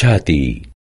छाती